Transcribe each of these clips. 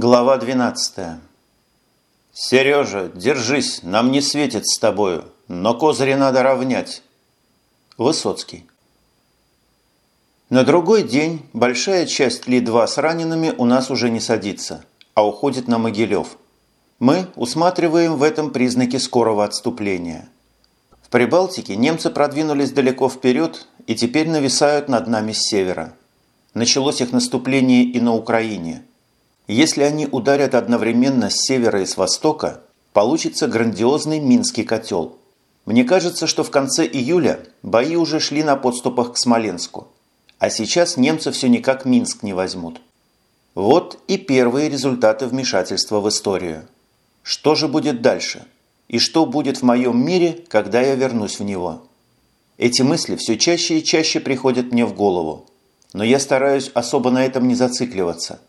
Глава 12 «Сережа, держись, нам не светит с тобою, но козыри надо равнять». Высоцкий. На другой день большая часть Ли-2 с ранеными у нас уже не садится, а уходит на Могилев. Мы усматриваем в этом признаки скорого отступления. В Прибалтике немцы продвинулись далеко вперед и теперь нависают над нами с севера. Началось их наступление и на Украине – если они ударят одновременно с севера и с востока, получится грандиозный Минский котел. Мне кажется, что в конце июля бои уже шли на подступах к Смоленску, а сейчас немцы все никак Минск не возьмут. Вот и первые результаты вмешательства в историю. Что же будет дальше? И что будет в моем мире, когда я вернусь в него? Эти мысли все чаще и чаще приходят мне в голову. Но я стараюсь особо на этом не зацикливаться –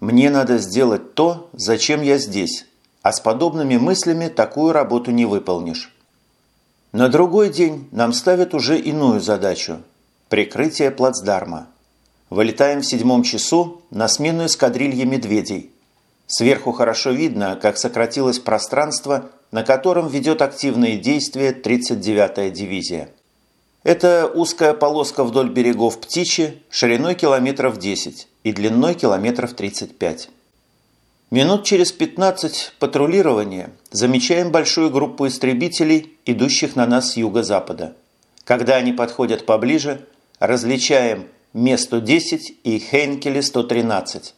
мне надо сделать то, зачем я здесь, а с подобными мыслями такую работу не выполнишь. На другой день нам ставят уже иную задачу – прикрытие плацдарма. Вылетаем в седьмом часу на смену эскадрильи «Медведей». Сверху хорошо видно, как сократилось пространство, на котором ведет активные действия 39-я дивизия. Это узкая полоска вдоль берегов Птичи шириной километров 10 и длиной километров 35. Минут через 15 патрулирования замечаем большую группу истребителей, идущих на нас с юго-запада. Когда они подходят поближе, различаем Ме-110 и Хейнкеле-113.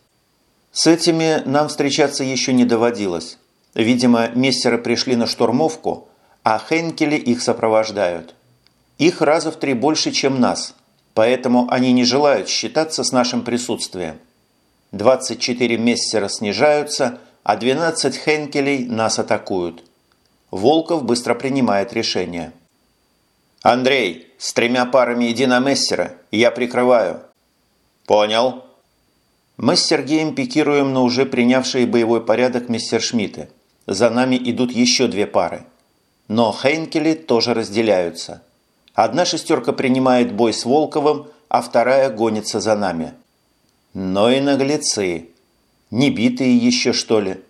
С этими нам встречаться еще не доводилось. Видимо, мессеры пришли на штурмовку, а Хейнкели их сопровождают. Их раза в три больше, чем нас – Поэтому они не желают считаться с нашим присутствием. 24 мессера снижаются, а 12 хенкелей нас атакуют. Волков быстро принимает решение. «Андрей, с тремя парами иди на мессера, я прикрываю». «Понял». Мы с Сергеем пикируем на уже принявшие боевой порядок мессершмитты. За нами идут еще две пары. Но Хейнкели тоже разделяются – Одна шестерка принимает бой с Волковым, а вторая гонится за нами. Но и наглецы. Не битые еще, что ли?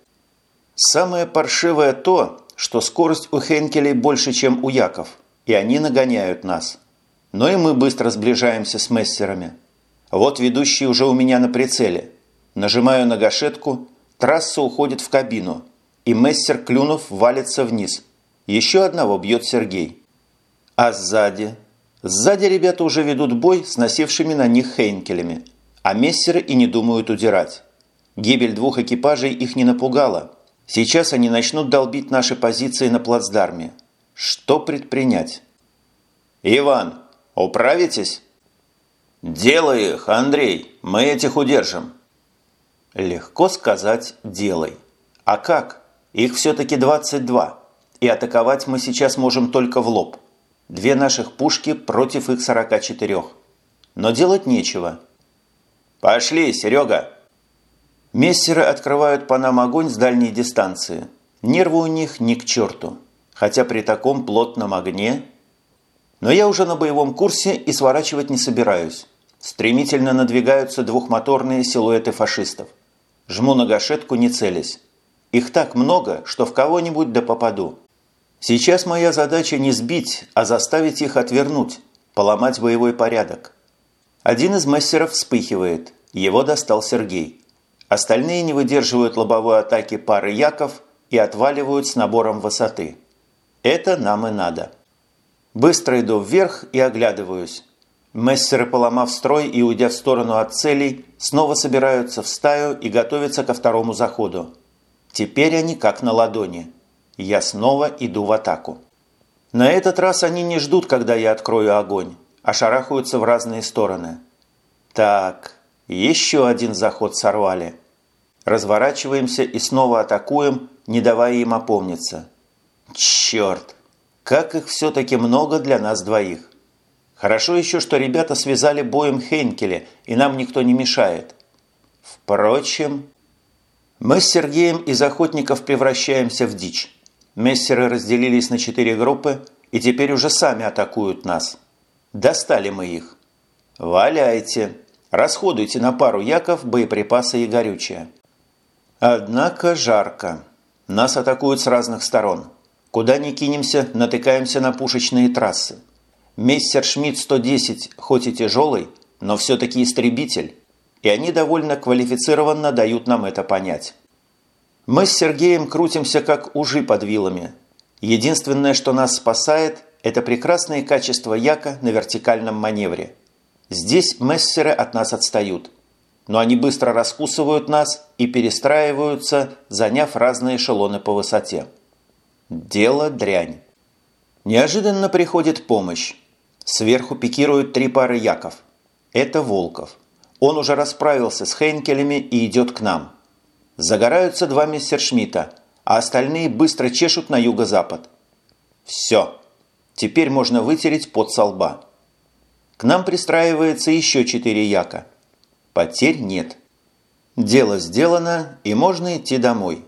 Самое паршивое то, что скорость у Хенкелей больше, чем у Яков, и они нагоняют нас. Но и мы быстро сближаемся с мессерами. Вот ведущий уже у меня на прицеле. Нажимаю на гашетку, трасса уходит в кабину, и мессер, клюнув, валится вниз. Еще одного бьет Сергей. А сзади? Сзади ребята уже ведут бой с носившими на них хейнкелями, а мессеры и не думают удирать. Гибель двух экипажей их не напугала. Сейчас они начнут долбить наши позиции на плацдарме. Что предпринять? «Иван, управитесь?» «Делай их, Андрей, мы этих удержим». Легко сказать «делай». А как? Их все-таки 22, и атаковать мы сейчас можем только в лоб. Две наших пушки против их 44. Но делать нечего. «Пошли, Серега!» Мессеры открывают по нам огонь с дальней дистанции. Нервы у них ни к черту. Хотя при таком плотном огне... Но я уже на боевом курсе и сворачивать не собираюсь. Стремительно надвигаются двухмоторные силуэты фашистов. Жму на гашетку, не целясь. Их так много, что в кого-нибудь да попаду. Сейчас моя задача не сбить, а заставить их отвернуть, поломать боевой порядок. Один из мастеров вспыхивает, его достал Сергей. Остальные не выдерживают лобовой атаки пары яков и отваливают с набором высоты. Это нам и надо. Быстро иду вверх и оглядываюсь. Мессеры, поломав строй и уйдя в сторону от целей, снова собираются в стаю и готовятся ко второму заходу. Теперь они как на ладони – я снова иду в атаку. На этот раз они не ждут, когда я открою огонь, а шарахаются в разные стороны. Так, еще один заход сорвали. Разворачиваемся и снова атакуем, не давая им опомниться. Черт! Как их все-таки много для нас двоих. Хорошо еще, что ребята связали боем Хейнкеля, и нам никто не мешает. Впрочем, мы с Сергеем из охотников превращаемся в дичь. Мессеры разделились на четыре группы и теперь уже сами атакуют нас. Достали мы их. Валяйте. Расходуйте на пару яков боеприпасы и горючее. Однако жарко. Нас атакуют с разных сторон. Куда ни кинемся, натыкаемся на пушечные трассы. Мессер Шмидт 110 хоть и тяжелый, но все-таки истребитель, и они довольно квалифицированно дают нам это понять. Мы с Сергеем крутимся как ужи под вилами. Единственное, что нас спасает, это прекрасные качества Яка на вертикальном маневре. Здесь мессеры от нас отстают – но они быстро раскусывают нас и перестраиваются, заняв разные эшелоны по высоте. Дело дрянь. Неожиданно приходит помощь. Сверху пикируют три пары яков. Это Волков. Он уже расправился с Хейнкелями и идет к нам. Загораются два мессершмитта, а остальные быстро чешут на юго-запад. Все. Теперь можно вытереть под со лба. К нам пристраивается еще четыре яка – Потерь нет. Дело сделано, и можно идти домой.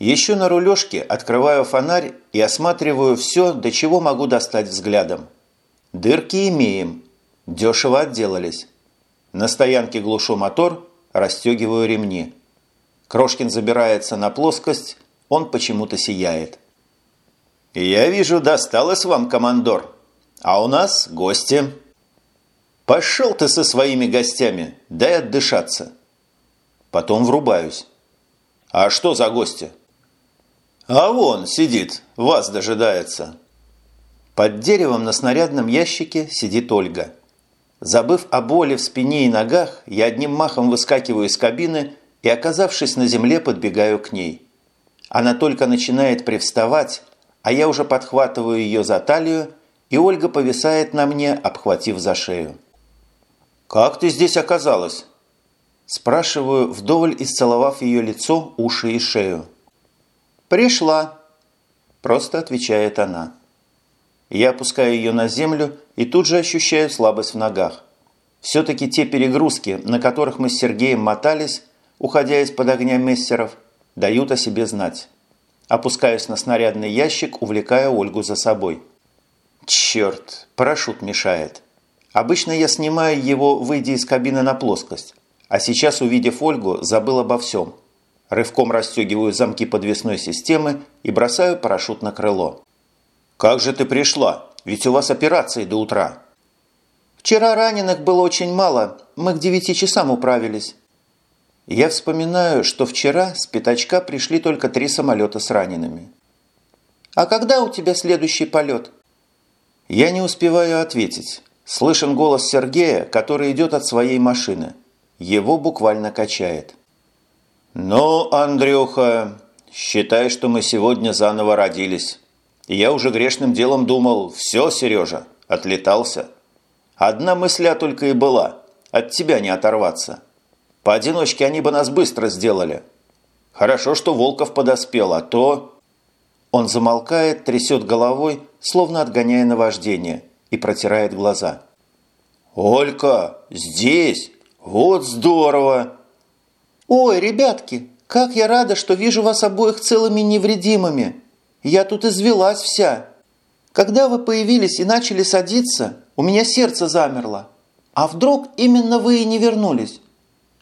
Еще на рулежке открываю фонарь и осматриваю все, до чего могу достать взглядом. Дырки имеем. Дешево отделались. На стоянке глушу мотор, расстегиваю ремни. Крошкин забирается на плоскость, он почему-то сияет. «Я вижу, досталось вам, командор. А у нас гости». «Пошел ты со своими гостями, дай отдышаться». Потом врубаюсь. «А что за гости?» «А вон сидит, вас дожидается». Под деревом на снарядном ящике сидит Ольга. Забыв о боли в спине и ногах, я одним махом выскакиваю из кабины и, оказавшись на земле, подбегаю к ней. Она только начинает привставать, а я уже подхватываю ее за талию, и Ольга повисает на мне, обхватив за шею. «Как ты здесь оказалась?» Спрашиваю, вдоволь исцеловав ее лицо, уши и шею. «Пришла», – просто отвечает она. Я опускаю ее на землю и тут же ощущаю слабость в ногах. Все-таки те перегрузки, на которых мы с Сергеем мотались, уходя из-под огня мессеров, дают о себе знать. Опускаюсь на снарядный ящик, увлекая Ольгу за собой. Черт, парашют мешает. Обычно я снимаю его, выйдя из кабины на плоскость. А сейчас, увидев Ольгу, забыл обо всем. Рывком расстегиваю замки подвесной системы и бросаю парашют на крыло. «Как же ты пришла? Ведь у вас операции до утра». «Вчера раненых было очень мало. Мы к девяти часам управились». Я вспоминаю, что вчера с пятачка пришли только три самолета с ранеными. «А когда у тебя следующий полет?» Я не успеваю ответить. Слышен голос Сергея, который идет от своей машины. Его буквально качает. «Ну, Андрюха, считай, что мы сегодня заново родились. Я уже грешным делом думал, все, Сережа, отлетался. Одна мысля только и была – от тебя не оторваться. Поодиночке они бы нас быстро сделали. Хорошо, что Волков подоспел, а то...» Он замолкает, трясет головой, словно отгоняя наваждение – и протирает глаза. «Олька, здесь! Вот здорово!» «Ой, ребятки, как я рада, что вижу вас обоих целыми невредимыми! Я тут извелась вся! Когда вы появились и начали садиться, у меня сердце замерло. А вдруг именно вы и не вернулись?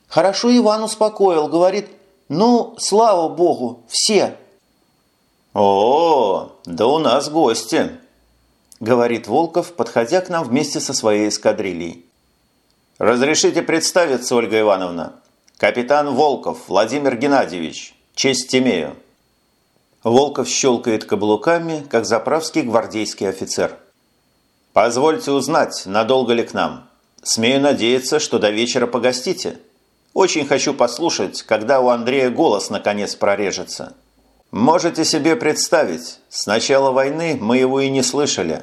Хорошо Иван успокоил, говорит, ну, слава богу, все!» «О, да у нас гости!» говорит Волков, подходя к нам вместе со своей эскадрильей. «Разрешите представиться, Ольга Ивановна. Капитан Волков Владимир Геннадьевич. Честь имею». Волков щелкает каблуками, как заправский гвардейский офицер. «Позвольте узнать, надолго ли к нам. Смею надеяться, что до вечера погостите. Очень хочу послушать, когда у Андрея голос наконец прорежется». Можете себе представить, с начала войны мы его и не слышали.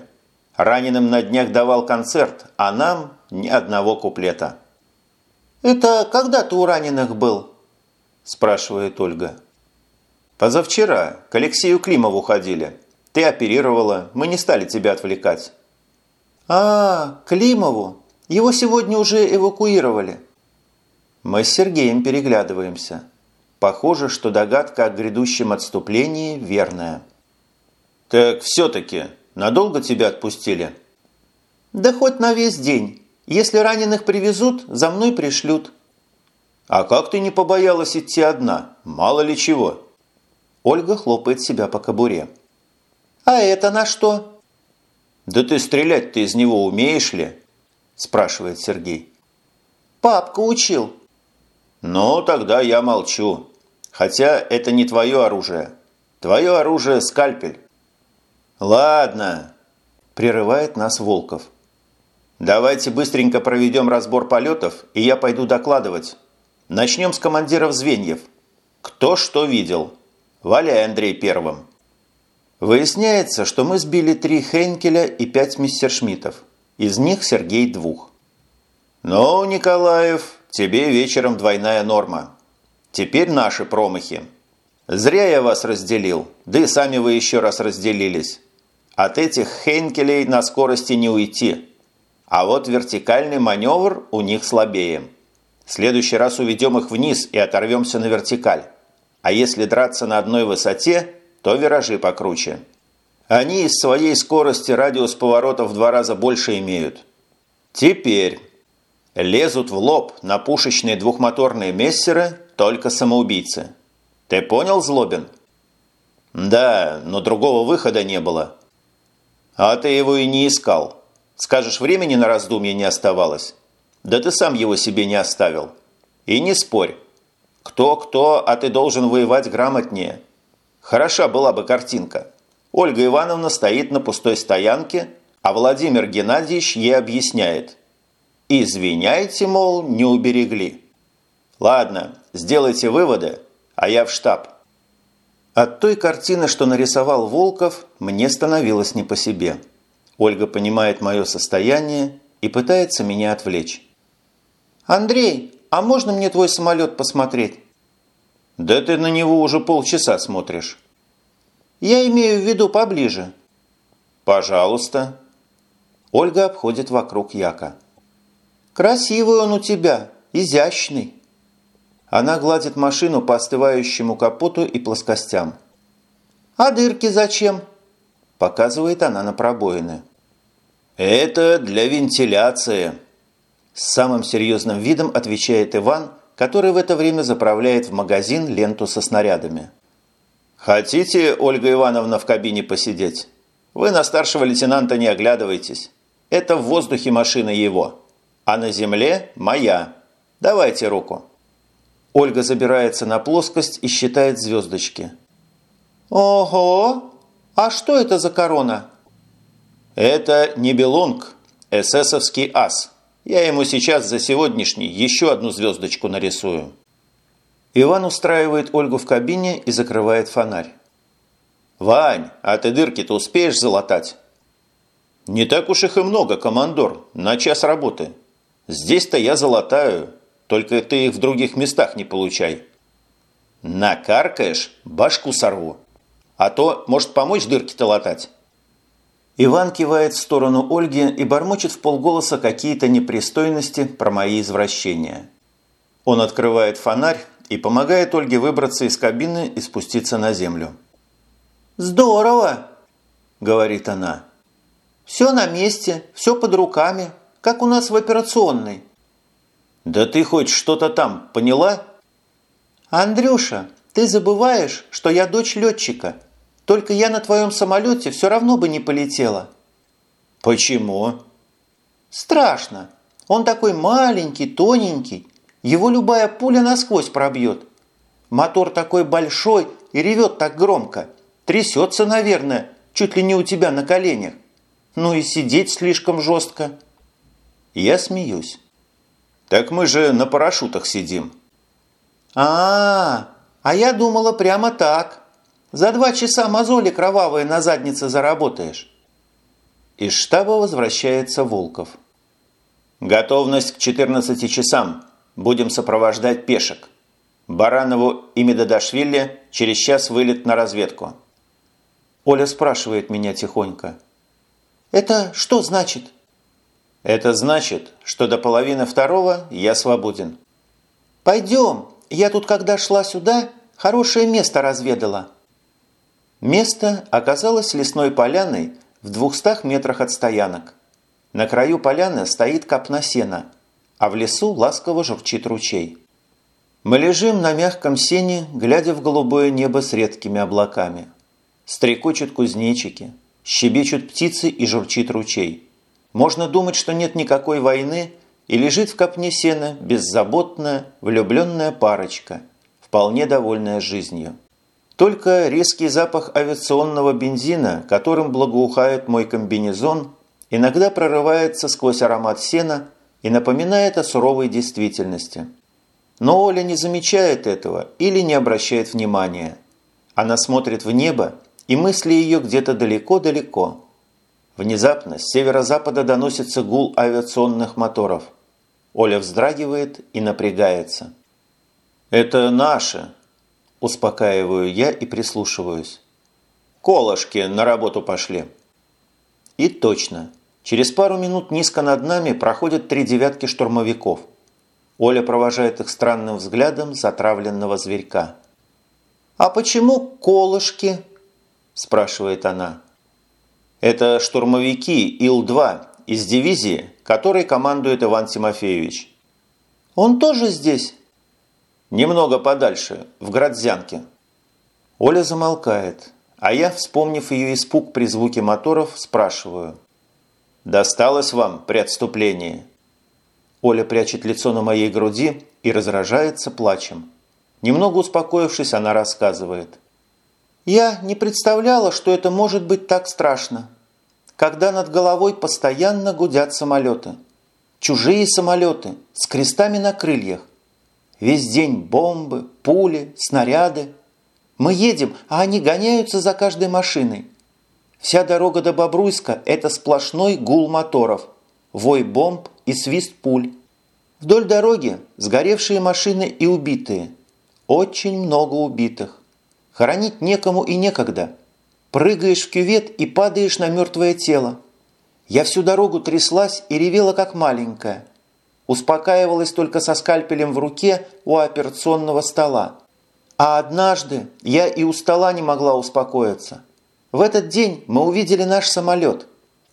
Раненым на днях давал концерт, а нам ни одного куплета. «Это когда ты у раненых был?» – спрашивает Ольга. «Позавчера к Алексею Климову ходили. Ты оперировала, мы не стали тебя отвлекать». «А, Климову? Его сегодня уже эвакуировали». Мы с Сергеем переглядываемся. Похоже, что догадка о грядущем отступлении верная. «Так все-таки надолго тебя отпустили?» «Да хоть на весь день. Если раненых привезут, за мной пришлют». А как ты не побоялась идти одна? Мало ли чего. Ольга хлопает себя по кобуре. А это на что? Да ты стрелять-то из него умеешь ли? Спрашивает Сергей. Папка учил. Ну, тогда я молчу. Хотя это не твое оружие. Твое оружие – скальпель. Ладно, прерывает нас Волков. Давайте быстренько проведем разбор полетов, и я пойду докладывать. Начнем с командиров звеньев. Кто что видел? Валяй, Андрей, первым. Выясняется, что мы сбили три Хейнкеля и пять мистершмиттов. Из них Сергей двух. Ну, Николаев, тебе вечером двойная норма. Теперь наши промахи. Зря я вас разделил, да и сами вы еще раз разделились. От этих Хейнкелей на скорости не уйти. А вот вертикальный маневр у них слабее. В следующий раз уведем их вниз и оторвемся на вертикаль. А если драться на одной высоте, то виражи покруче. Они из своей скорости радиус поворота в два раза больше имеют. Теперь лезут в лоб на пушечные двухмоторные мессеры только самоубийцы. Ты понял, Злобин? Да, но другого выхода не было. А ты его и не искал. Скажешь, времени на раздумье не оставалось? Да ты сам его себе не оставил. И не спорь. Кто-кто, а ты должен воевать грамотнее. Хороша была бы картинка. Ольга Ивановна стоит на пустой стоянке, а Владимир Геннадьевич ей объясняет. Извиняйте, мол, не уберегли. Ладно, сделайте выводы, а я в штаб. От той картины, что нарисовал Волков, мне становилось не по себе. Ольга понимает мое состояние и пытается меня отвлечь. «Андрей, а можно мне твой самолет посмотреть?» «Да ты на него уже полчаса смотришь». «Я имею в виду поближе». «Пожалуйста». Ольга обходит вокруг Яка. «Красивый он у тебя, изящный». Она гладит машину по остывающему капоту и плоскостям. «А дырки зачем?» Показывает она на пробоины. «Это для вентиляции», – с самым серьезным видом отвечает Иван, который в это время заправляет в магазин ленту со снарядами. «Хотите, Ольга Ивановна, в кабине посидеть? Вы на старшего лейтенанта не оглядывайтесь. Это в воздухе машина его, а на земле моя. Давайте руку». Ольга забирается на плоскость и считает звездочки. «Ого! А что это за корона?» Это не Белунг, эсэсовский ас. Я ему сейчас за сегодняшний еще одну звездочку нарисую. Иван устраивает Ольгу в кабине и закрывает фонарь. «Вань, а ты дырки-то успеешь залатать?» «Не так уж их и много, командор, на час работы. Здесь-то я залатаю, только ты их в других местах не получай». «Накаркаешь, башку сорву. А то, может, помочь дырки-то латать?» Иван кивает в сторону Ольги и бормочет в полголоса какие-то непристойности про мои извращения. Он открывает фонарь и помогает Ольге выбраться из кабины и спуститься на землю. «Здорово!» – говорит она. «Все на месте, все под руками, как у нас в операционной». «Да ты хоть что-то там поняла?» «Андрюша, ты забываешь, что я дочь летчика – только я на твоем самолете все равно бы не полетела». «Почему?» «Страшно. Он такой маленький, тоненький. Его любая пуля насквозь пробьет. Мотор такой большой и ревет так громко. Трясется, наверное, чуть ли не у тебя на коленях. Ну и сидеть слишком жестко». Я смеюсь. «Так мы же на парашютах сидим». А, -а, а, а я думала прямо так. За два часа мозоли кровавые на заднице заработаешь. Из штаба возвращается Волков. Готовность к 14 часам. Будем сопровождать пешек. Баранову и Медадашвили через час вылет на разведку. Оля спрашивает меня тихонько. «Это что значит?» «Это значит, что до половины второго я свободен». «Пойдем. Я тут, когда шла сюда, хорошее место разведала». Место оказалось лесной поляной в двухстах метрах от стоянок. На краю поляны стоит копна сена, а в лесу ласково журчит ручей. Мы лежим на мягком сене, глядя в голубое небо с редкими облаками. Стрекочут кузнечики, щебечут птицы и журчит ручей. Можно думать, что нет никакой войны, и лежит в копне сена беззаботная, влюбленная парочка, вполне довольная жизнью. Только резкий запах авиационного бензина, которым благоухает мой комбинезон, иногда прорывается сквозь аромат сена и напоминает о суровой действительности. Но Оля не замечает этого или не обращает внимания. Она смотрит в небо, и мысли ее где-то далеко-далеко. Внезапно с северо-запада доносится гул авиационных моторов. Оля вздрагивает и напрягается. «Это наши!» – успокаиваю я и прислушиваюсь. «Колышки на работу пошли!» И точно. Через пару минут низко над нами проходят три девятки штурмовиков. Оля провожает их странным взглядом затравленного зверька. «А почему колышки?» – спрашивает она. Это штурмовики Ил-2 из дивизии, которой командует Иван Тимофеевич. Он тоже здесь? Немного подальше, в Градзянке. Оля замолкает, а я, вспомнив ее испуг при звуке моторов, спрашиваю. «Досталось вам при отступлении?» Оля прячет лицо на моей груди и разражается плачем. Немного успокоившись, она рассказывает. Я не представляла, что это может быть так страшно, когда над головой постоянно гудят самолеты. Чужие самолеты с крестами на крыльях. Весь день бомбы, пули, снаряды. Мы едем, а они гоняются за каждой машиной. Вся дорога до Бобруйска – это сплошной гул моторов, вой бомб и свист пуль. Вдоль дороги сгоревшие машины и убитые. Очень много убитых. Хоронить некому и некогда. Прыгаешь в кювет и падаешь на мертвое тело. Я всю дорогу тряслась и ревела, как маленькая. Успокаивалась только со скальпелем в руке у операционного стола. А однажды я и у стола не могла успокоиться. В этот день мы увидели наш самолет.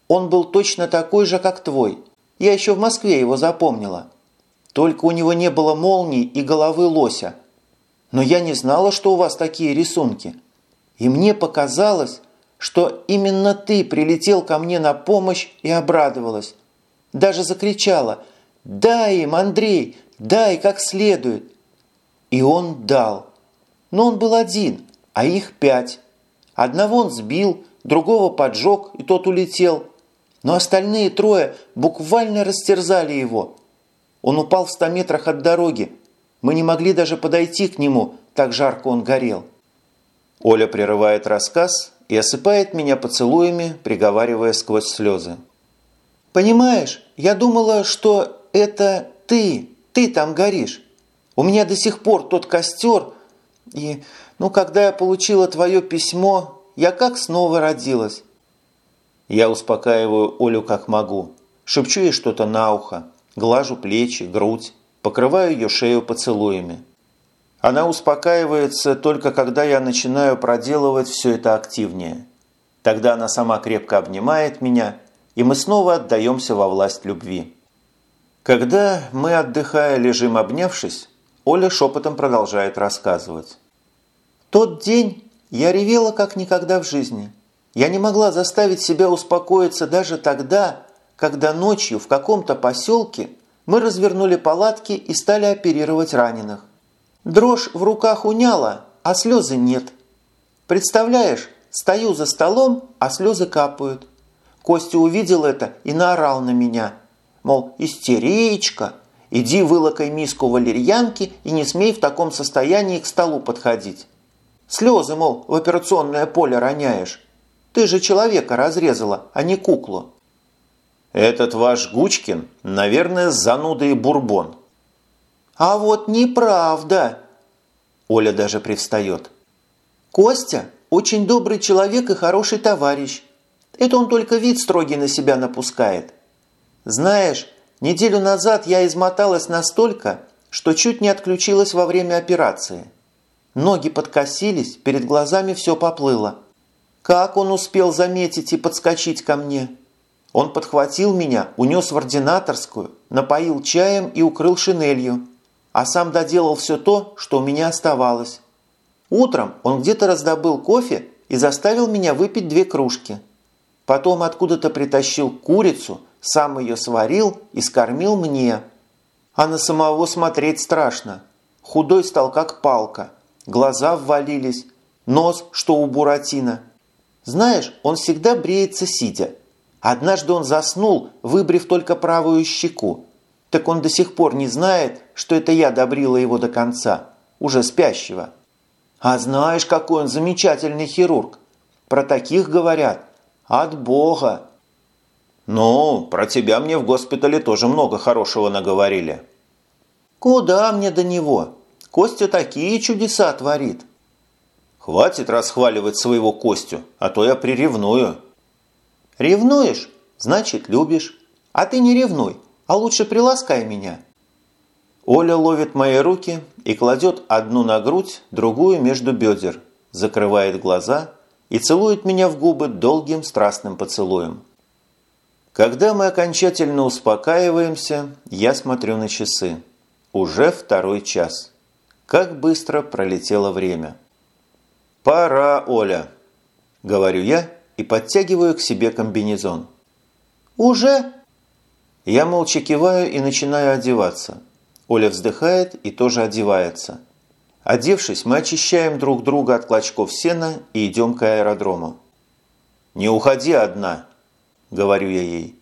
Он был точно такой же, как твой. Я еще в Москве его запомнила. Только у него не было молний и головы лося – но я не знала, что у вас такие рисунки. И мне показалось, что именно ты прилетел ко мне на помощь и обрадовалась. Даже закричала «Дай им, Андрей, дай как следует!» И он дал. Но он был один, а их пять. Одного он сбил, другого поджег, и тот улетел. Но остальные трое буквально растерзали его. Он упал в ста метрах от дороги, мы не могли даже подойти к нему, так жарко он горел. Оля прерывает рассказ и осыпает меня поцелуями, приговаривая сквозь слезы. «Понимаешь, я думала, что это ты, ты там горишь. У меня до сих пор тот костер, и, ну, когда я получила твое письмо, я как снова родилась». Я успокаиваю Олю как могу, шепчу ей что-то на ухо, глажу плечи, грудь, покрываю ее шею поцелуями. Она успокаивается только когда я начинаю проделывать все это активнее. Тогда она сама крепко обнимает меня, и мы снова отдаемся во власть любви. Когда мы, отдыхая, лежим обнявшись, Оля шепотом продолжает рассказывать. «Тот день я ревела как никогда в жизни. Я не могла заставить себя успокоиться даже тогда, когда ночью в каком-то поселке мы развернули палатки и стали оперировать раненых. Дрожь в руках уняла, а слезы нет. Представляешь, стою за столом, а слезы капают. Костя увидел это и наорал на меня. Мол, истеричка, иди вылокай миску валерьянки и не смей в таком состоянии к столу подходить. Слезы, мол, в операционное поле роняешь. Ты же человека разрезала, а не куклу. Этот ваш Гучкин, наверное, зануда и бурбон. А вот неправда. Оля даже привстает. Костя очень добрый человек и хороший товарищ. Это он только вид строгий на себя напускает. Знаешь, неделю назад я измоталась настолько, что чуть не отключилась во время операции. Ноги подкосились, перед глазами все поплыло. Как он успел заметить и подскочить ко мне – он подхватил меня, унес в ординаторскую, напоил чаем и укрыл шинелью. а сам доделал все то, что у меня оставалось. Утром он где-то раздобыл кофе и заставил меня выпить две кружки. Потом откуда-то притащил курицу, сам ее сварил и скормил мне. А на самого смотреть страшно. Худой стал как палка, глаза ввалились, нос, что у Буратино. Знаешь, он всегда бреется сидя. Однажды он заснул, выбрив только правую щеку. Так он до сих пор не знает, что это я добрила его до конца, уже спящего. А знаешь, какой он замечательный хирург? Про таких говорят. От Бога. Ну, про тебя мне в госпитале тоже много хорошего наговорили. Куда мне до него? Костя такие чудеса творит. Хватит расхваливать своего Костю, а то я приревную. Ревнуешь? Значит, любишь. А ты не ревнуй, а лучше приласкай меня. Оля ловит мои руки и кладет одну на грудь, другую между бедер, закрывает глаза и целует меня в губы долгим страстным поцелуем. Когда мы окончательно успокаиваемся, я смотрю на часы. Уже второй час. Как быстро пролетело время. «Пора, Оля», – говорю я и подтягиваю к себе комбинезон. «Уже?» Я молча киваю и начинаю одеваться. Оля вздыхает и тоже одевается. Одевшись, мы очищаем друг друга от клочков сена и идем к аэродрому. «Не уходи одна», – говорю я ей.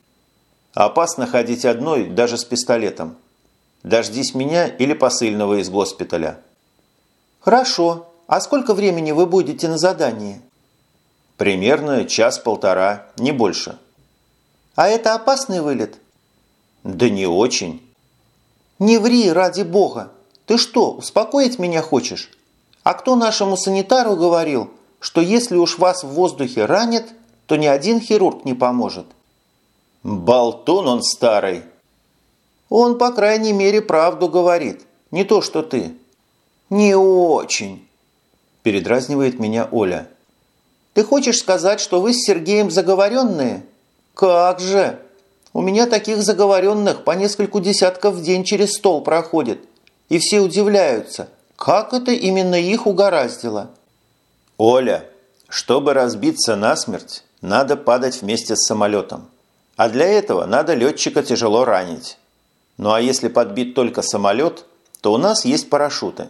«Опасно ходить одной, даже с пистолетом. Дождись меня или посыльного из госпиталя». «Хорошо. А сколько времени вы будете на задании?» «Примерно час-полтора, не больше». «А это опасный вылет?» «Да не очень». «Не ври, ради бога! Ты что, успокоить меня хочешь? А кто нашему санитару говорил, что если уж вас в воздухе ранят, то ни один хирург не поможет?» «Болтун он старый!» «Он, по крайней мере, правду говорит, не то что ты». «Не очень», – передразнивает меня Оля. «Ты хочешь сказать, что вы с Сергеем заговоренные? Как же!» У меня таких заговоренных по нескольку десятков в день через стол проходит. И все удивляются, как это именно их угораздило. Оля, чтобы разбиться насмерть, надо падать вместе с самолетом. А для этого надо летчика тяжело ранить. Ну а если подбит только самолет, то у нас есть парашюты.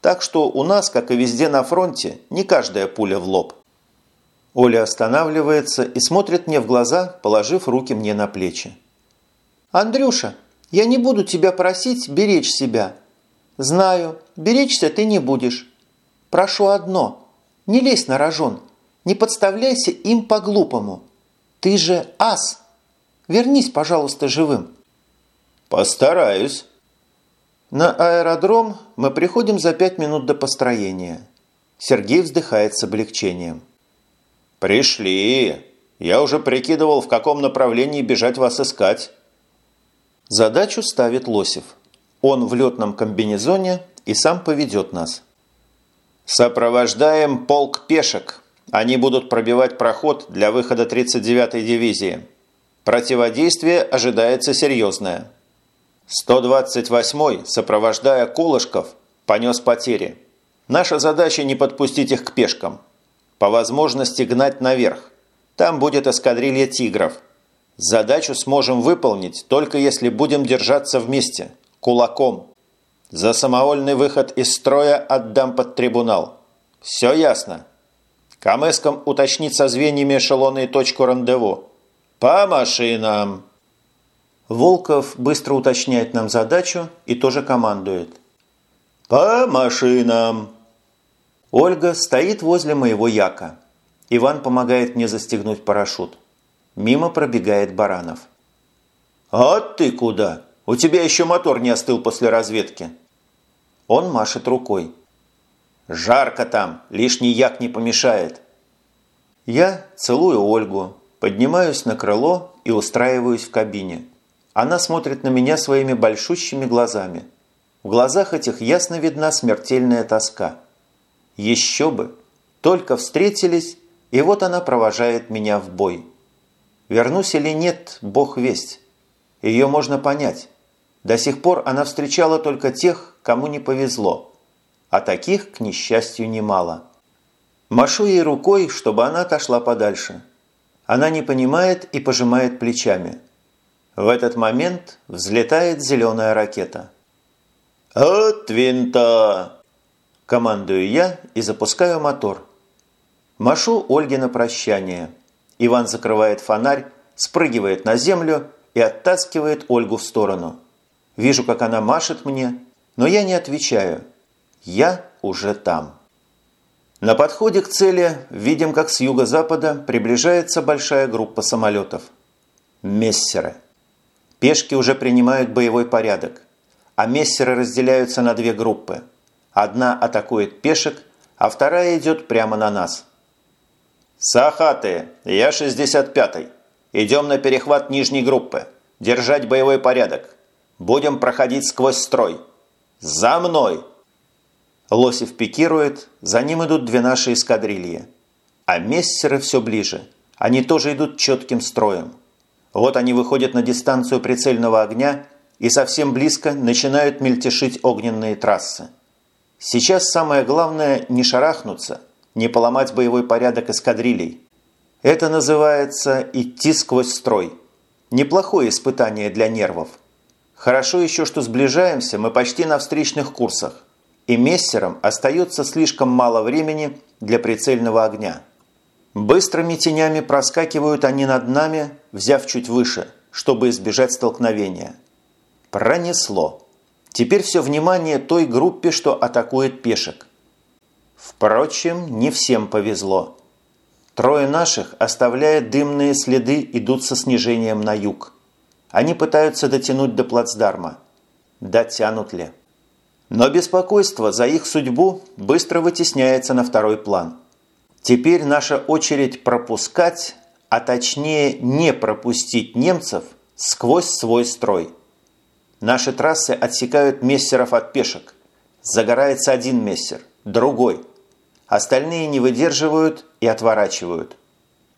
Так что у нас, как и везде на фронте, не каждая пуля в лоб. Оля останавливается и смотрит мне в глаза, положив руки мне на плечи. «Андрюша, я не буду тебя просить беречь себя. Знаю, беречься ты не будешь. Прошу одно, не лезь на рожон, не подставляйся им по-глупому. Ты же ас. Вернись, пожалуйста, живым». «Постараюсь». На аэродром мы приходим за пять минут до построения. Сергей вздыхает с облегчением. «Пришли! Я уже прикидывал, в каком направлении бежать вас искать». Задачу ставит Лосев. Он в летном комбинезоне и сам поведет нас. «Сопровождаем полк пешек. Они будут пробивать проход для выхода 39-й дивизии. Противодействие ожидается серьезное. 128-й, сопровождая Колышков, понес потери. Наша задача не подпустить их к пешкам». По возможности гнать наверх. Там будет эскадрилья «Тигров». Задачу сможем выполнить, только если будем держаться вместе, кулаком. За самовольный выход из строя отдам под трибунал. Все ясно? Камеском уточнить со звеньями эшелона и точку рандеву. По машинам. Волков быстро уточняет нам задачу и тоже командует. «По машинам!» Ольга стоит возле моего яка. Иван помогает мне застегнуть парашют. Мимо пробегает Баранов. «А ты куда? У тебя еще мотор не остыл после разведки». Он машет рукой. «Жарко там, лишний як не помешает». Я целую Ольгу, поднимаюсь на крыло и устраиваюсь в кабине. Она смотрит на меня своими большущими глазами. В глазах этих ясно видна смертельная тоска. Еще бы! Только встретились, и вот она провожает меня в бой. Вернусь или нет, бог весть. Ее можно понять. До сих пор она встречала только тех, кому не повезло, а таких, к несчастью, немало. Машу ей рукой, чтобы она отошла подальше. Она не понимает и пожимает плечами. В этот момент взлетает зеленая ракета. «От винта!» Командую я и запускаю мотор. Машу Ольге на прощание. Иван закрывает фонарь, спрыгивает на землю и оттаскивает Ольгу в сторону. Вижу, как она машет мне, но я не отвечаю. Я уже там. На подходе к цели видим, как с юго-запада приближается большая группа самолетов. Мессеры. Пешки уже принимают боевой порядок, а мессеры разделяются на две группы. Одна атакует пешек, а вторая идет прямо на нас. «Сахаты, я 65-й. Идем на перехват нижней группы. Держать боевой порядок. Будем проходить сквозь строй. За мной!» Лосев пикирует, за ним идут две наши эскадрильи. А мессеры все ближе. Они тоже идут четким строем. Вот они выходят на дистанцию прицельного огня и совсем близко начинают мельтешить огненные трассы. Сейчас самое главное не шарахнуться, не поломать боевой порядок эскадрилей. Это называется идти сквозь строй. Неплохое испытание для нервов. Хорошо еще, что сближаемся мы почти на встречных курсах, и мессерам остается слишком мало времени для прицельного огня. Быстрыми тенями проскакивают они над нами, взяв чуть выше, чтобы избежать столкновения. Пронесло. Теперь все внимание той группе, что атакует пешек. Впрочем, не всем повезло. Трое наших, оставляя дымные следы, идут со снижением на юг. Они пытаются дотянуть до плацдарма. Дотянут ли? Но беспокойство за их судьбу быстро вытесняется на второй план – Теперь наша очередь пропускать, а точнее не пропустить немцев сквозь свой строй. Наши трассы отсекают мессеров от пешек. Загорается один мессер, другой. Остальные не выдерживают и отворачивают.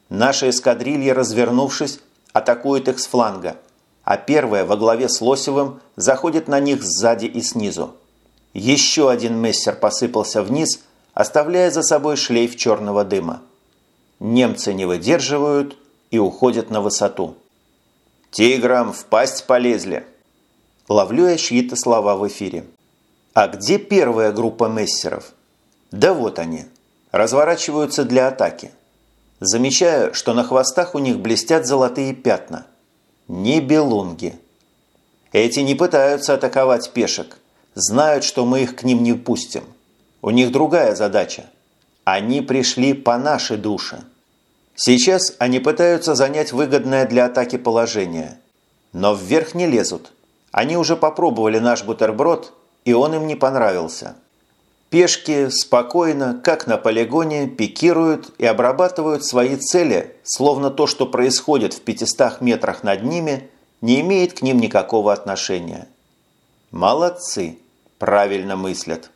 Наши эскадрильи, развернувшись, атакуют их с фланга, а первая во главе с Лосевым заходит на них сзади и снизу. Еще один мессер посыпался вниз – оставляя за собой шлейф черного дыма. Немцы не выдерживают и уходят на высоту. «Тиграм в пасть полезли!» Ловлю я чьи-то слова в эфире. А где первая группа мессеров? Да вот они. Разворачиваются для атаки. Замечаю, что на хвостах у них блестят золотые пятна. Не белунги. Эти не пытаются атаковать пешек. Знают, что мы их к ним не пустим. У них другая задача. Они пришли по нашей душе. Сейчас они пытаются занять выгодное для атаки положение. Но вверх не лезут. Они уже попробовали наш бутерброд, и он им не понравился. Пешки спокойно, как на полигоне, пикируют и обрабатывают свои цели, словно то, что происходит в 500 метрах над ними, не имеет к ним никакого отношения. Молодцы, правильно мыслят.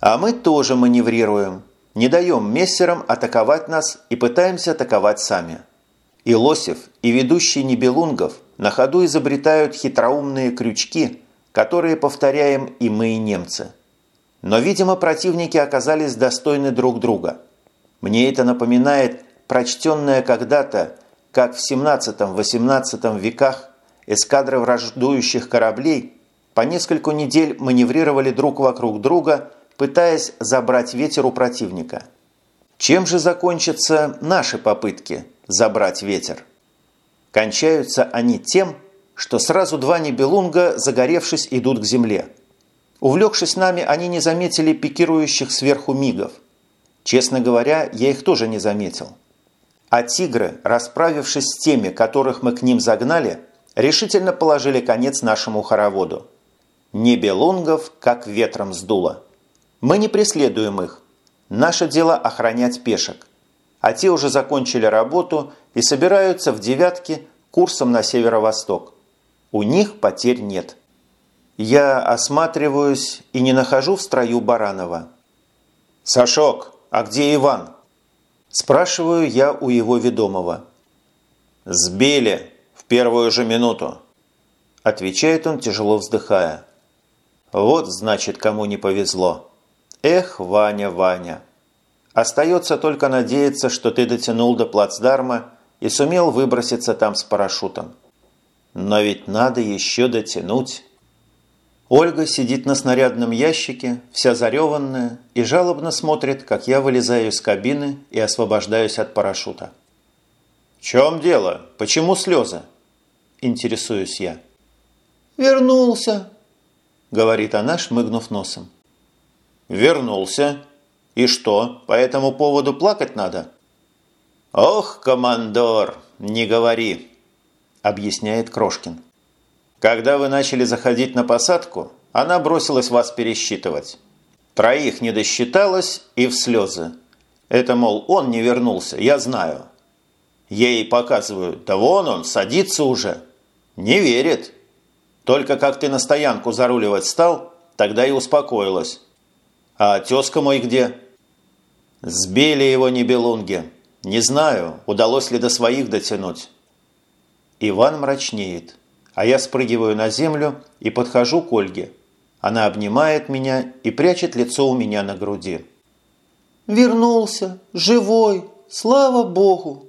А мы тоже маневрируем. Не даем мессерам атаковать нас и пытаемся атаковать сами. И Лосев, и ведущий Небелунгов на ходу изобретают хитроумные крючки, которые повторяем и мы, и немцы. Но, видимо, противники оказались достойны друг друга. Мне это напоминает прочтенное когда-то, как в 17-18 веках эскадры враждующих кораблей по несколько недель маневрировали друг вокруг друга – пытаясь забрать ветер у противника. Чем же закончатся наши попытки забрать ветер? Кончаются они тем, что сразу два небелунга, загоревшись, идут к земле. Увлекшись нами, они не заметили пикирующих сверху мигов. Честно говоря, я их тоже не заметил. А тигры, расправившись с теми, которых мы к ним загнали, решительно положили конец нашему хороводу. Небелунгов как ветром сдуло. Мы не преследуем их. Наше дело охранять пешек. А те уже закончили работу и собираются в девятке курсом на северо-восток. У них потерь нет. Я осматриваюсь и не нахожу в строю Баранова. «Сашок, а где Иван?» Спрашиваю я у его ведомого. «Сбили в первую же минуту», – отвечает он, тяжело вздыхая. Вот значит, кому не повезло. Эх, Ваня, Ваня. Остается только надеяться, что ты дотянул до плацдарма и сумел выброситься там с парашютом. Но ведь надо еще дотянуть. Ольга сидит на снарядном ящике, вся зареванная, и жалобно смотрит, как я вылезаю из кабины и освобождаюсь от парашюта. «В чем дело? Почему слезы?» – интересуюсь я. «Вернулся», – говорит она, шмыгнув носом. «Вернулся? И что, по этому поводу плакать надо?» «Ох, командор, не говори», – объясняет Крошкин. Когда вы начали заходить на посадку, она бросилась вас пересчитывать. Троих не досчиталось и в слезы. Это, мол, он не вернулся, я знаю. Ей показываю, да вон он, садится уже. Не верит. Только как ты на стоянку заруливать стал, тогда и успокоилась. А тезка мой где? Сбили его небелунги. Не знаю, удалось ли до своих дотянуть. Иван мрачнеет а я спрыгиваю на землю и подхожу к Ольге. Она обнимает меня и прячет лицо у меня на груди. «Вернулся, живой, слава Богу!»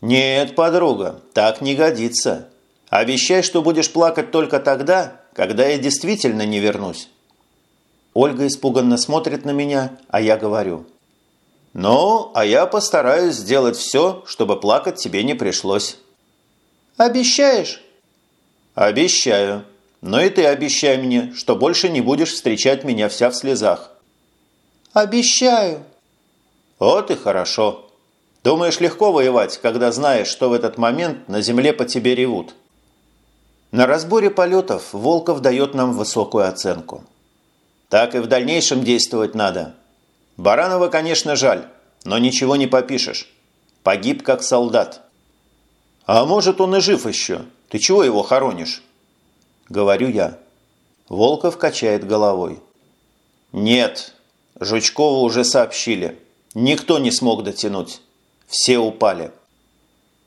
«Нет, подруга, так не годится. Обещай, что будешь плакать только тогда, когда я действительно не вернусь». Ольга испуганно смотрит на меня, а я говорю. «Ну, а я постараюсь сделать все, чтобы плакать тебе не пришлось». «Обещаешь?» «Обещаю. Но и ты обещай мне, что больше не будешь встречать меня вся в слезах». «Обещаю». «Вот и хорошо. Думаешь, легко воевать, когда знаешь, что в этот момент на земле по тебе ревут?» На разборе полетов Волков дает нам высокую оценку. Так и в дальнейшем действовать надо. Баранова, конечно, жаль, но ничего не попишешь. Погиб как солдат. А может, он и жив еще, ты чего его хоронишь?» Говорю я. Волков качает головой. «Нет, Жучкову уже сообщили. Никто не смог дотянуть. Все упали.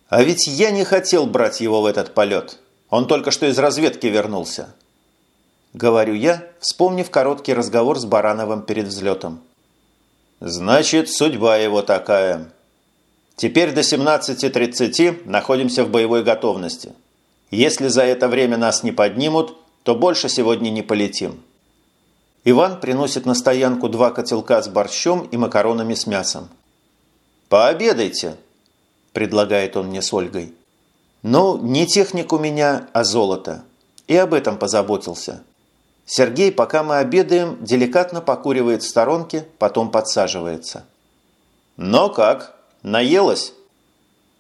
А ведь я не хотел брать его в этот полет. Он только что из разведки вернулся». Говорю я, вспомнив короткий разговор с Барановым перед взлетом. «Значит, судьба его такая. Теперь до 17.30 находимся в боевой готовности. Если за это время нас не поднимут, то больше сегодня не полетим. Иван приносит на стоянку два котелка с борщом и макаронами с мясом. «Пообедайте», – предлагает он мне с Ольгой. «Ну, не техник у меня, а золото. И об этом позаботился». Сергей, пока мы обедаем, деликатно покуривает в сторонке, потом подсаживается. «Но как? Наелась?»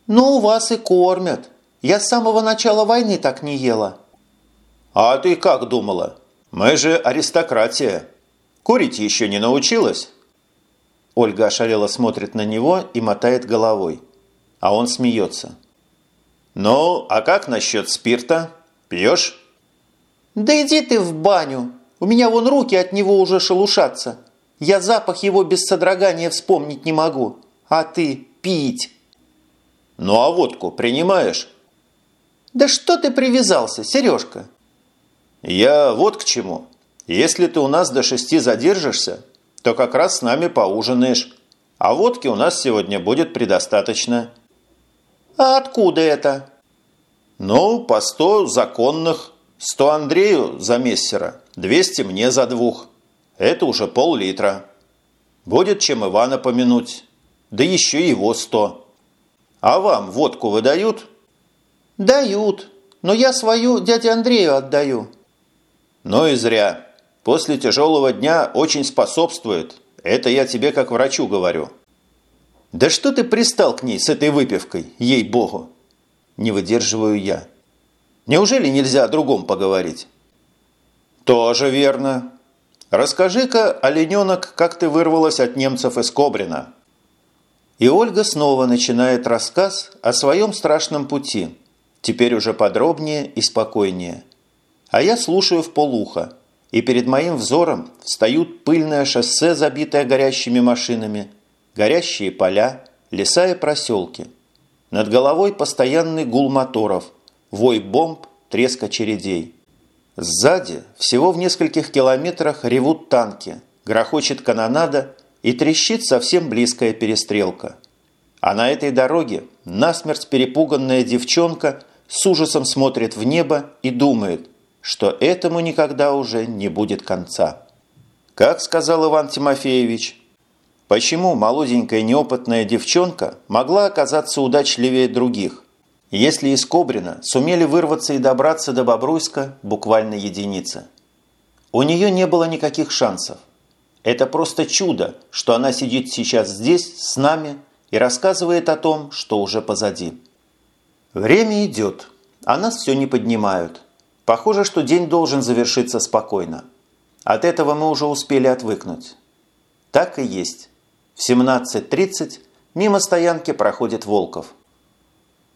«Ну, вас и кормят», я с самого начала войны так не ела». «А ты как думала? Мы же аристократия. Курить еще не научилась?» Ольга ошалела смотрит на него и мотает головой. А он смеется. «Ну, а как насчет спирта? Пьешь?» «Да иди ты в баню! У меня вон руки от него уже шелушатся. Я запах его без содрогания вспомнить не могу. А ты пить!» «Ну а водку принимаешь?» «Да что ты привязался, Сережка?» «Я вот к чему. Если ты у нас до шести задержишься, то как раз с нами поужинаешь. А водки у нас сегодня будет предостаточно». «А откуда это?» «Ну, по сто законных. Сто Андрею за мессера, двести мне за двух. Это уже пол-литра. Будет чем Ивана помянуть. Да еще его сто. А вам водку выдают?» «Дают, но я свою дяде Андрею отдаю». «Ну и зря. После тяжелого дня очень способствует. Это я тебе как врачу говорю». «Да что ты пристал к ней с этой выпивкой, ей-богу?» Не выдерживаю я. «Неужели нельзя о другом поговорить?» «Тоже верно. Расскажи-ка, олененок, как ты вырвалась от немцев из Кобрина?» И Ольга снова начинает рассказ о своем страшном пути – теперь уже подробнее и спокойнее. А я слушаю в полухо, и перед моим взором встают пыльное шоссе, забитое горящими машинами, горящие поля, леса и проселки. Над головой постоянный гул моторов, вой бомб, треск очередей. Сзади, всего в нескольких километрах, ревут танки, грохочет канонада и трещит совсем близкая перестрелка. А на этой дороге насмерть перепуганная девчонка с ужасом смотрит в небо и думает, что этому никогда уже не будет конца. Как сказал Иван Тимофеевич, почему молоденькая неопытная девчонка могла оказаться удачливее других? Если из Кобрина сумели вырваться и добраться до Бобруйска буквально единицы. У нее не было никаких шансов. Это просто чудо, что она сидит сейчас здесь, с нами, и рассказывает о том, что уже позади. Время идет, а нас все не поднимают. Похоже, что день должен завершиться спокойно. От этого мы уже успели отвыкнуть. Так и есть. В 17.30 мимо стоянки проходит Волков –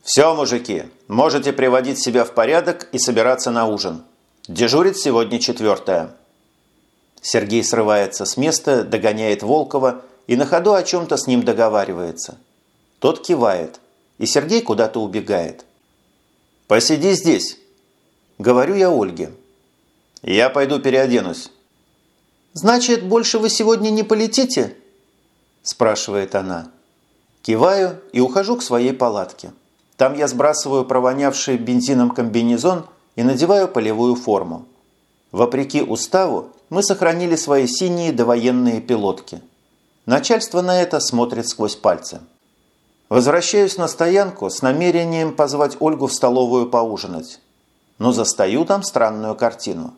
«Все, мужики, можете приводить себя в порядок и собираться на ужин. Дежурит сегодня четвертая». Сергей срывается с места, догоняет Волкова и на ходу о чем-то с ним договаривается. Тот кивает, и Сергей куда-то убегает. «Посиди здесь», – говорю я Ольге. «Я пойду переоденусь». «Значит, больше вы сегодня не полетите?» – спрашивает она. Киваю и ухожу к своей палатке. Там я сбрасываю провонявший бензином комбинезон и надеваю полевую форму. Вопреки уставу, мы сохранили свои синие довоенные пилотки. Начальство на это смотрит сквозь пальцы. Возвращаюсь на стоянку с намерением позвать Ольгу в столовую поужинать. Но застаю там странную картину.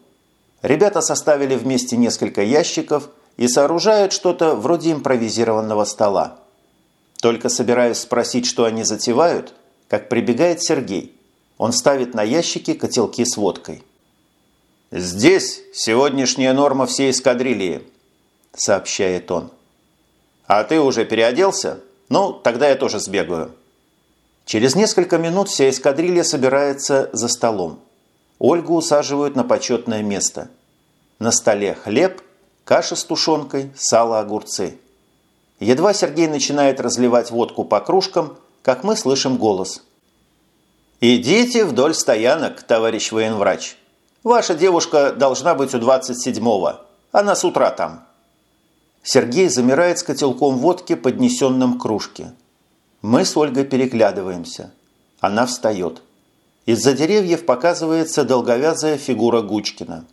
Ребята составили вместе несколько ящиков и сооружают что-то вроде импровизированного стола. Только собираюсь спросить, что они затевают, как прибегает Сергей. Он ставит на ящики котелки с водкой. «Здесь сегодняшняя норма всей эскадрильи», – сообщает он. «А ты уже переоделся? Ну, тогда я тоже сбегаю». Через несколько минут вся эскадрилья собирается за столом. Ольгу усаживают на почетное место. На столе хлеб, каша с тушенкой, сало, огурцы. Едва Сергей начинает разливать водку по кружкам – как мы слышим голос. «Идите вдоль стоянок, товарищ военврач. Ваша девушка должна быть у 27-го. Она с утра там». Сергей замирает с котелком водки, поднесенным к кружке. Мы с Ольгой переглядываемся. Она встает. Из-за деревьев показывается долговязая фигура Гучкина.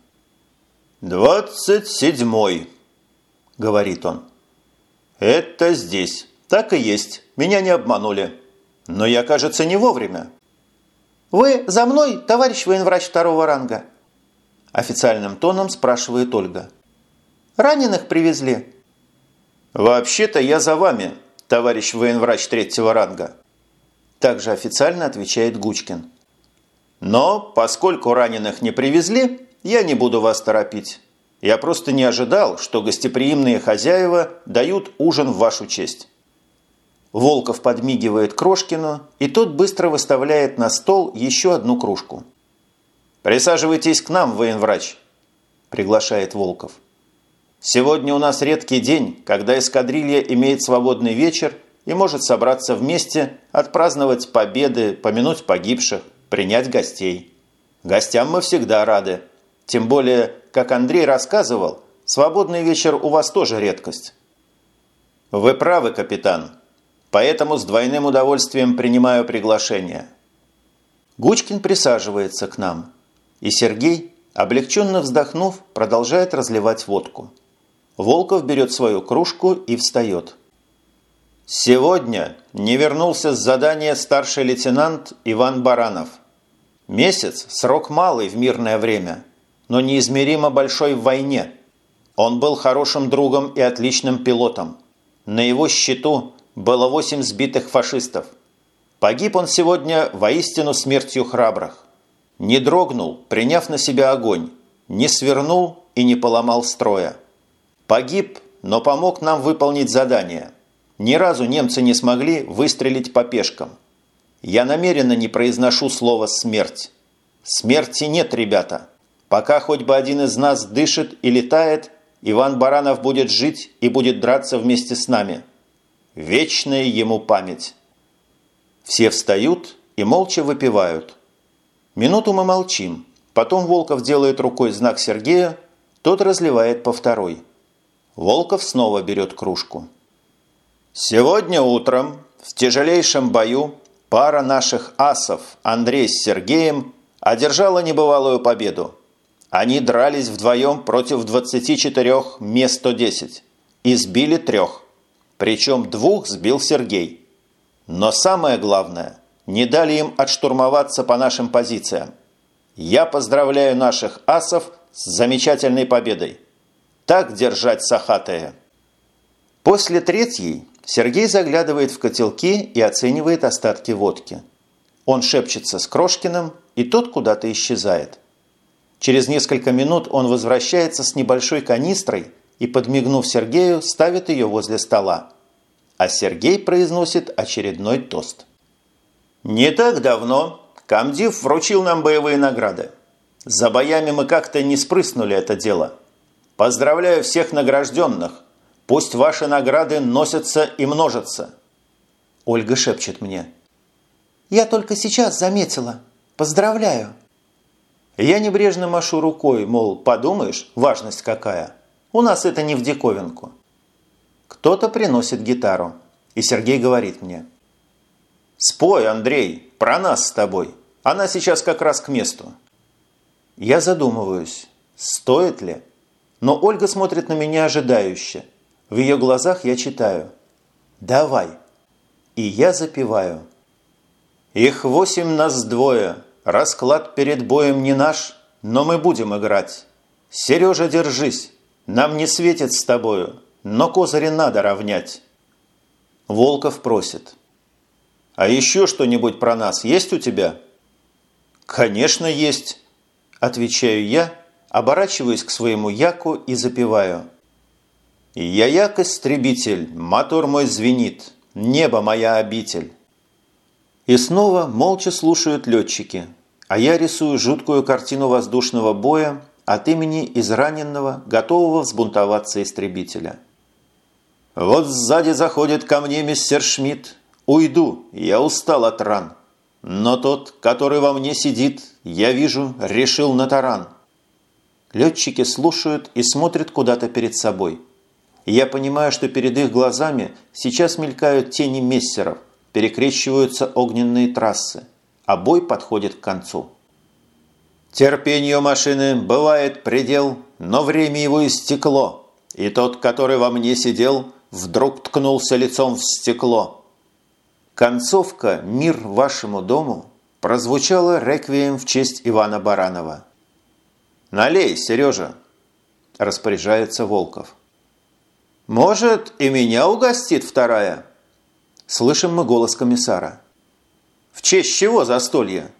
«Двадцать седьмой», – говорит он. «Это здесь. Так и есть. Меня не обманули. Но я, кажется, не вовремя. «Вы за мной, товарищ военврач второго ранга?» Официальным тоном спрашивает Ольга. «Раненых привезли?» «Вообще-то я за вами, товарищ военврач третьего ранга», также официально отвечает Гучкин. «Но, поскольку раненых не привезли, я не буду вас торопить. Я просто не ожидал, что гостеприимные хозяева дают ужин в вашу честь». Волков подмигивает Крошкину, и тот быстро выставляет на стол еще одну кружку. «Присаживайтесь к нам, военврач», – приглашает Волков. «Сегодня у нас редкий день, когда эскадрилья имеет свободный вечер и может собраться вместе, отпраздновать победы, помянуть погибших, принять гостей. Гостям мы всегда рады. Тем более, как Андрей рассказывал, свободный вечер у вас тоже редкость». «Вы правы, капитан», поэтому с двойным удовольствием принимаю приглашение». Гучкин присаживается к нам, и Сергей, облегченно вздохнув, продолжает разливать водку. Волков берет свою кружку и встает. «Сегодня не вернулся с задания старший лейтенант Иван Баранов. Месяц – срок малый в мирное время, но неизмеримо большой в войне. Он был хорошим другом и отличным пилотом. На его счету было восемь сбитых фашистов. Погиб он сегодня воистину смертью храбрых. Не дрогнул, приняв на себя огонь, не свернул и не поломал строя. Погиб, но помог нам выполнить задание. Ни разу немцы не смогли выстрелить по пешкам. Я намеренно не произношу слово «смерть». Смерти нет, ребята. Пока хоть бы один из нас дышит и летает, Иван Баранов будет жить и будет драться вместе с нами. Вечная ему память. Все встают и молча выпивают. Минуту мы молчим, потом Волков делает рукой знак Сергею, тот разливает по второй. Волков снова берет кружку. Сегодня утром в тяжелейшем бою пара наших асов Андрей с Сергеем одержала небывалую победу. Они дрались вдвоем против 24 Ме-110 и сбили трех, причем двух сбил Сергей. Но самое главное, не дали им отштурмоваться по нашим позициям. Я поздравляю наших асов с замечательной победой. Так держать Сахатая. После третьей Сергей заглядывает в котелки и оценивает остатки водки. Он шепчется с Крошкиным, и тот куда-то исчезает. Через несколько минут он возвращается с небольшой канистрой и, подмигнув Сергею, ставит ее возле стола. А Сергей произносит очередной тост. «Не так давно комдив вручил нам боевые награды. За боями мы как-то не спрыснули это дело. Поздравляю всех награжденных. Пусть ваши награды носятся и множатся». Ольга шепчет мне. «Я только сейчас заметила. Поздравляю». Я небрежно машу рукой, мол, подумаешь, важность какая. У нас это не в диковинку. Кто-то приносит гитару, и Сергей говорит мне – «Спой, Андрей, про нас с тобой. Она сейчас как раз к месту». Я задумываюсь, стоит ли? Но Ольга смотрит на меня ожидающе. В ее глазах я читаю «Давай». И я запеваю. «Их восемь нас двое, расклад перед боем не наш, но мы будем играть. Сережа, держись, нам не светит с тобою, но козыри надо равнять». Волков просит – а еще что-нибудь про нас есть у тебя?» «Конечно, есть», – отвечаю я, оборачиваюсь к своему яку и запеваю. «Я як-истребитель, мотор мой звенит, небо моя обитель». И снова молча слушают летчики, а я рисую жуткую картину воздушного боя от имени израненного, готового взбунтоваться истребителя. Вот сзади заходит ко мне мистер Шмидт, Уйду, я устал от ран. Но тот, который во мне сидит, я вижу, решил на таран. Летчики слушают и смотрят куда-то перед собой. Я понимаю, что перед их глазами сейчас мелькают тени мессеров, перекрещиваются огненные трассы, а бой подходит к концу. Терпению машины бывает предел, но время его истекло, и тот, который во мне сидел, вдруг ткнулся лицом в стекло. Концовка «Мир вашему дому» прозвучала реквием в честь Ивана Баранова. «Налей, Сережа!» – распоряжается Волков. «Может, и меня угостит вторая?» Слышим мы голос комиссара. «В честь чего застолье?»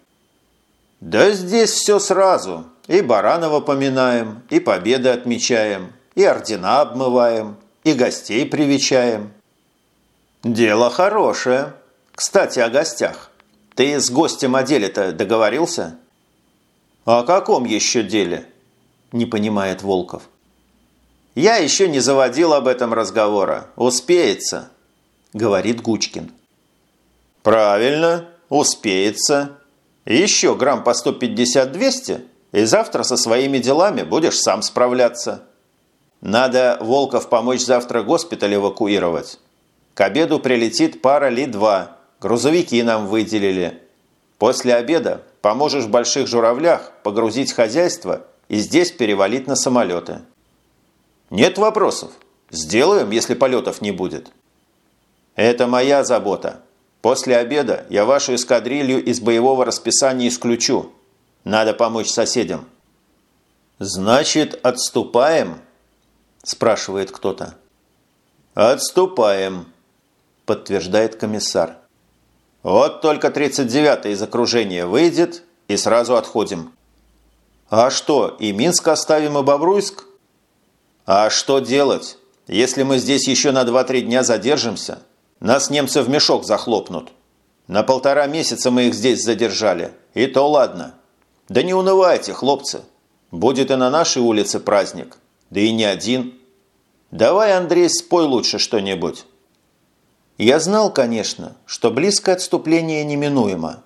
«Да здесь все сразу. И Баранова поминаем, и победы отмечаем, и ордена обмываем, и гостей привечаем». «Дело хорошее», кстати, о гостях. Ты с гостем о деле-то договорился? О каком еще деле? Не понимает Волков. Я еще не заводил об этом разговора. Успеется, говорит Гучкин. Правильно, успеется. Еще грамм по 150-200, и завтра со своими делами будешь сам справляться. Надо Волков помочь завтра госпиталь эвакуировать. К обеду прилетит пара Ли-2 Грузовики нам выделили. После обеда поможешь в больших журавлях погрузить хозяйство и здесь перевалить на самолеты. Нет вопросов. Сделаем, если полетов не будет. Это моя забота. После обеда я вашу эскадрилью из боевого расписания исключу. Надо помочь соседям. Значит, отступаем? Спрашивает кто-то. Отступаем, подтверждает комиссар. Вот только 39-й из окружения выйдет, и сразу отходим. А что, и Минск оставим, и Бобруйск? А что делать? Если мы здесь еще на 2-3 дня задержимся, нас немцы в мешок захлопнут. На полтора месяца мы их здесь задержали, и то ладно. Да не унывайте, хлопцы. Будет и на нашей улице праздник, да и не один. Давай, Андрей, спой лучше что-нибудь. Я знал, конечно, что близкое отступление неминуемо.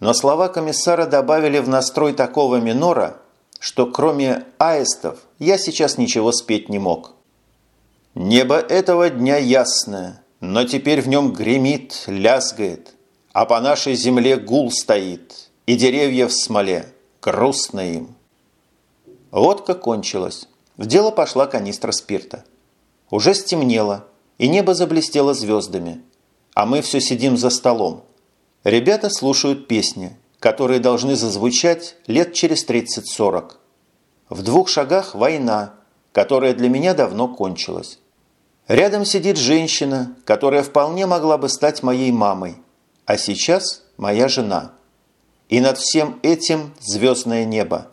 но слова комиссара добавили в настрой такого минора, что кроме аистов я сейчас ничего спеть не мог. Небо этого дня ясное, но теперь в нем гремит, лязгает, а по нашей земле гул стоит, и деревья в смоле, грустно им. Водка кончилась. В дело пошла канистра спирта. Уже стемнело, и небо заблестело звездами. А мы все сидим за столом. Ребята слушают песни, которые должны зазвучать лет через 30-40. В двух шагах война, которая для меня давно кончилась. Рядом сидит женщина, которая вполне могла бы стать моей мамой, а сейчас моя жена. И над всем этим звездное небо.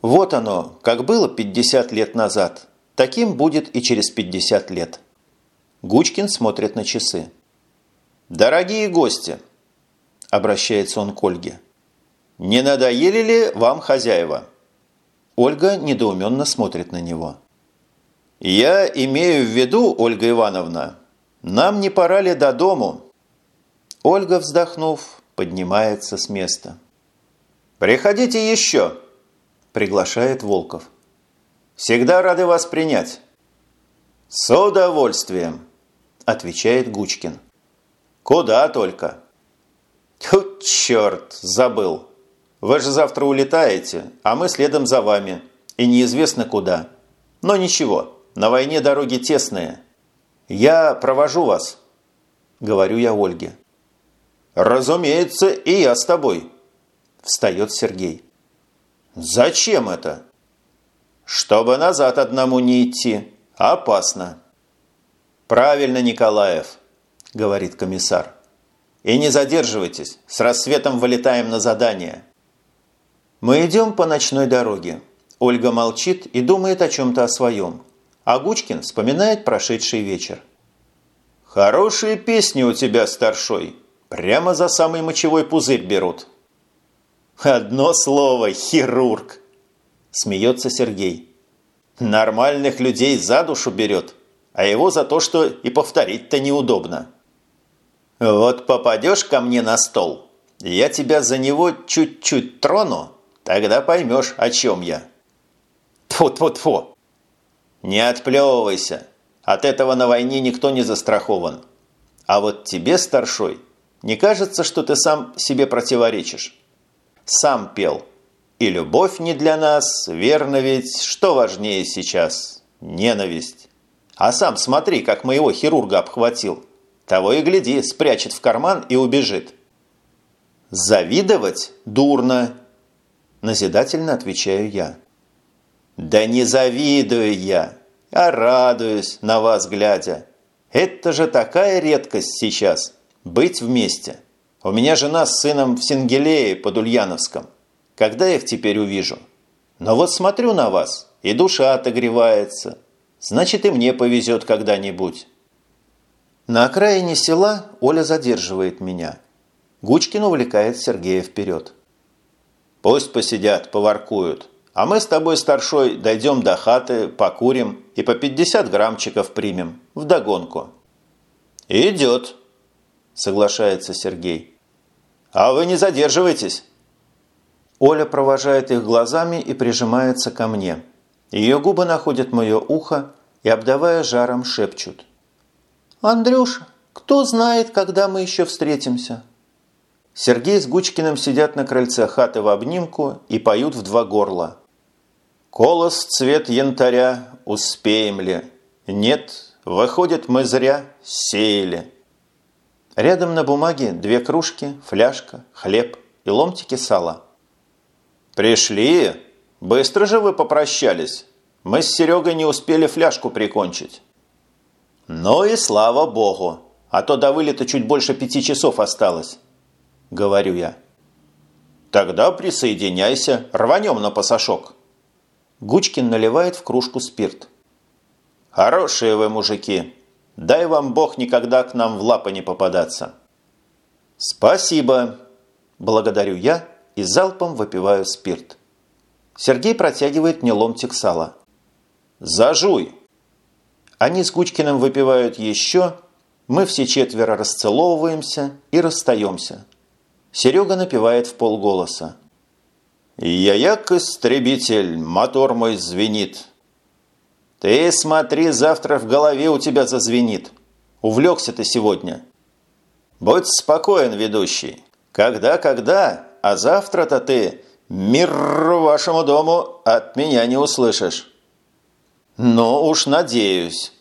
Вот оно, как было 50 лет назад, таким будет и через 50 лет. Гучкин смотрит на часы. «Дорогие гости!» – обращается он к Ольге. «Не надоели ли вам хозяева?» Ольга недоуменно смотрит на него. «Я имею в виду, Ольга Ивановна, нам не пора ли до дому?» Ольга, вздохнув, поднимается с места. «Приходите еще!» – приглашает Волков. «Всегда рады вас принять». «С удовольствием», – отвечает Гучкин. «Куда только?» «Тьфу, черт, забыл. Вы же завтра улетаете, а мы следом за вами. И неизвестно куда. Но ничего, на войне дороги тесные. Я провожу вас», – говорю я Ольге. «Разумеется, и я с тобой», – встает Сергей. «Зачем это?» «Чтобы назад одному не идти. Опасно». «Правильно, Николаев», – говорит комиссар. «И не задерживайтесь. С рассветом вылетаем на задание». Мы идем по ночной дороге. Ольга молчит и думает о чем-то о своем. А Гучкин вспоминает прошедший вечер. «Хорошие песни у тебя, старшой. Прямо за самый мочевой пузырь берут». «Одно слово – хирург!» – смеется Сергей. «Нормальных людей за душу берет, а его за то, что и повторить-то неудобно». «Вот попадешь ко мне на стол, я тебя за него чуть-чуть трону, тогда поймешь, о чем я». Тьфу-тьфу-тьфу! Не отплевывайся. От этого на войне никто не застрахован. А вот тебе, старшой, не кажется, что ты сам себе противоречишь? Сам пел. И любовь не для нас, верно ведь, что важнее сейчас? Ненависть. А сам смотри, как моего хирурга обхватил. Того и гляди, спрячет в карман и убежит. Завидовать дурно, назидательно отвечаю я. Да не завидую я, а радуюсь на вас глядя. Это же такая редкость сейчас – быть вместе. У меня жена с сыном в Сингелее под Ульяновском. Когда я их теперь увижу? Но вот смотрю на вас, и душа отогревается. Значит, и мне повезет когда-нибудь. На окраине села Оля задерживает меня. Гучкин увлекает Сергея вперед. «Пусть посидят, поворкуют. А мы с тобой, старшой, дойдем до хаты, покурим и по 50 граммчиков примем. Вдогонку». «Идет», – соглашается Сергей. «А вы не задерживайтесь». Оля провожает их глазами и прижимается ко мне. Ее губы находят мое ухо и, обдавая жаром, шепчут. «Андрюша, кто знает, когда мы еще встретимся?» Сергей с Гучкиным сидят на крыльце хаты в обнимку и поют в два горла. «Колос цвет янтаря, успеем ли? Нет, выходит, мы зря сеяли». Рядом на бумаге две кружки, фляжка, хлеб и ломтики сала. «Пришли? Быстро же вы попрощались. Мы с Серегой не успели фляжку прикончить». «Ну и слава богу, а то до вылета чуть больше пяти часов осталось», – говорю я. «Тогда присоединяйся, рванем на пасашок». Гучкин наливает в кружку спирт. «Хорошие вы мужики! Дай вам Бог никогда к нам в лапы не попадаться!» «Спасибо!» – благодарю я и залпом выпиваю спирт. Сергей протягивает мне ломтик сала. «Зажуй!» Они с Гучкиным выпивают еще, мы все четверо расцеловываемся и расстаемся. Серега напевает в полголоса. «Я як истребитель, мотор мой звенит». «Ты смотри, завтра в голове у тебя зазвенит. Увлекся ты сегодня». «Будь спокоен, ведущий. Когда-когда, а завтра-то ты мир вашему дому от меня не услышишь». «Ну уж надеюсь».